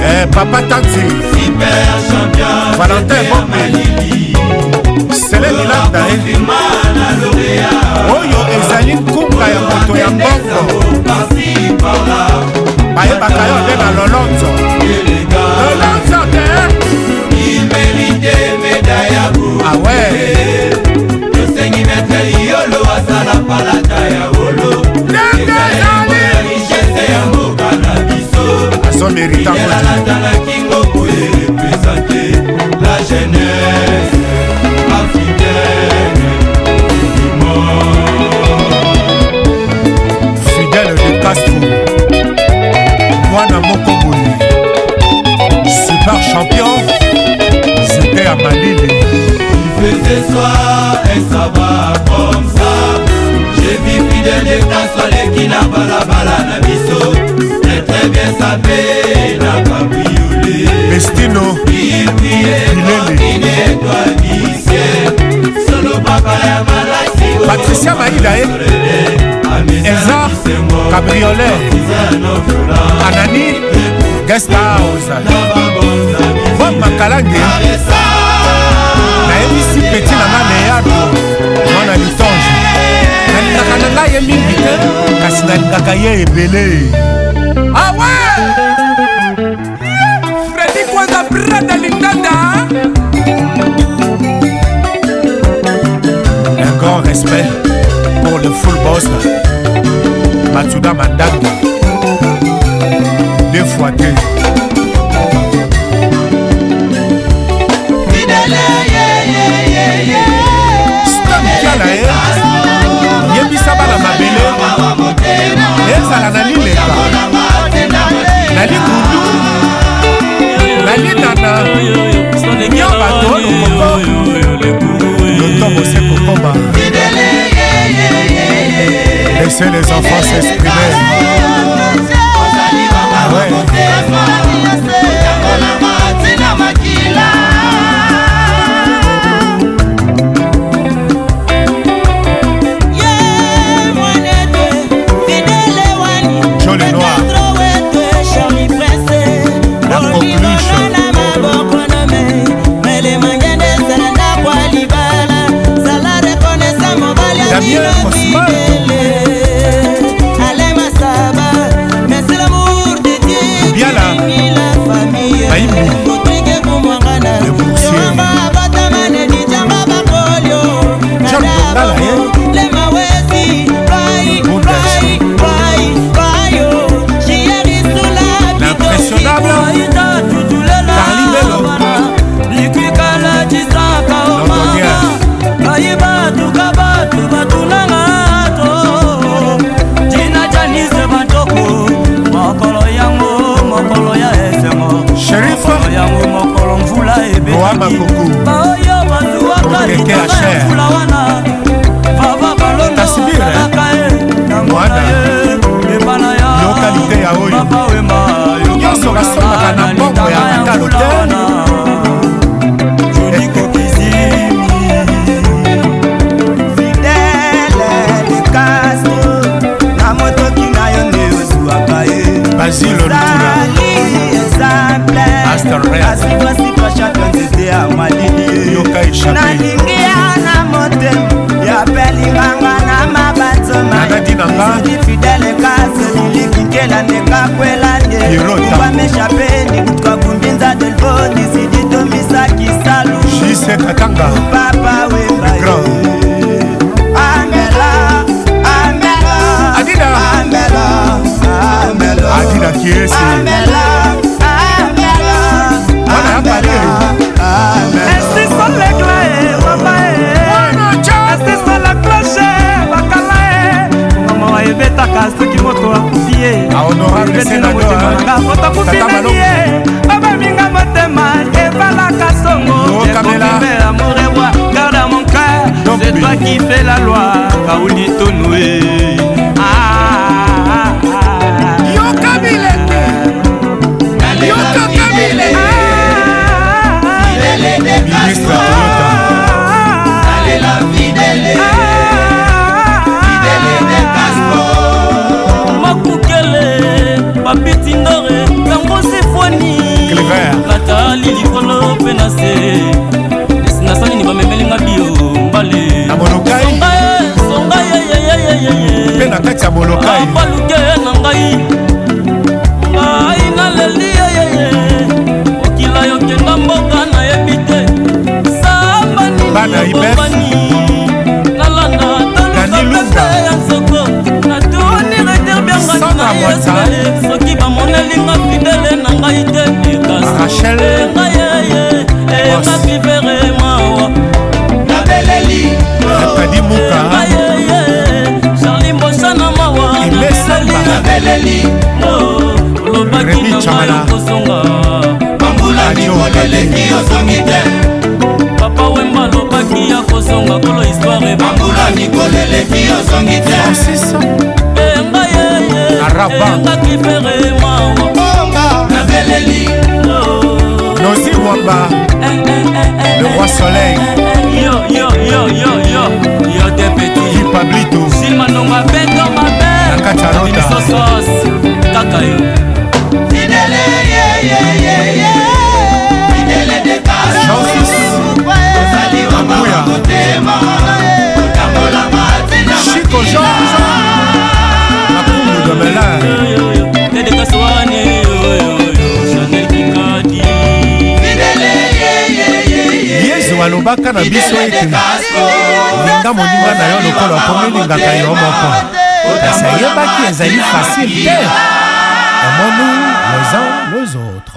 Eh, papa Tanti Super champion Valentin Bombe Célène Milanda Confirma eh. la lauréat ritanalatalaki ngoko ye represente la jeunesse africaine du monde fidèle de castro mwana moko boye super champion zete ya malile faisait soir et ça va comme ça j'ai vu fidèle de castro aleki na balabala na biso ebiesape nakabuyule destino ileleoinedoabisie solobaka ya malasi patricia maila e eh. eza cabriolet anani guest house bob makalange nayebisi peti nanga leyado eh, mwana litonge nalingaka na ngai ye eh, mingi te kasi nalingaka ye ebele awe ah fredi kwanza brada lindanda un grand respect pour le full boss Matsuda Mandanda deux fois deux C'est les enfants s'exprimer. nalingia na motema yapelinganga na mabanzomaaadi fidele kasolilikinkela ndekakwelande meshapeni kutwakundinza delvoni siditomisakisalo honorable senatoratatakufinanie obaminga motema evalaka songo ekokemeya morewa garde a mon cœur c'est toi qui fais la loi kauli tonue not be abimiso sos kaka yo fidele yeyeyeye fidele dekasi ozali wa makotema otambola matina chiko george makundu de belin edekasi wane chanel kikadi fidele yesu alobaka na biso ete linga moninga na yo lokola akomi lingaka yo moko Ça y est, maquille, ça a facile bien. Comme nous les uns les autres.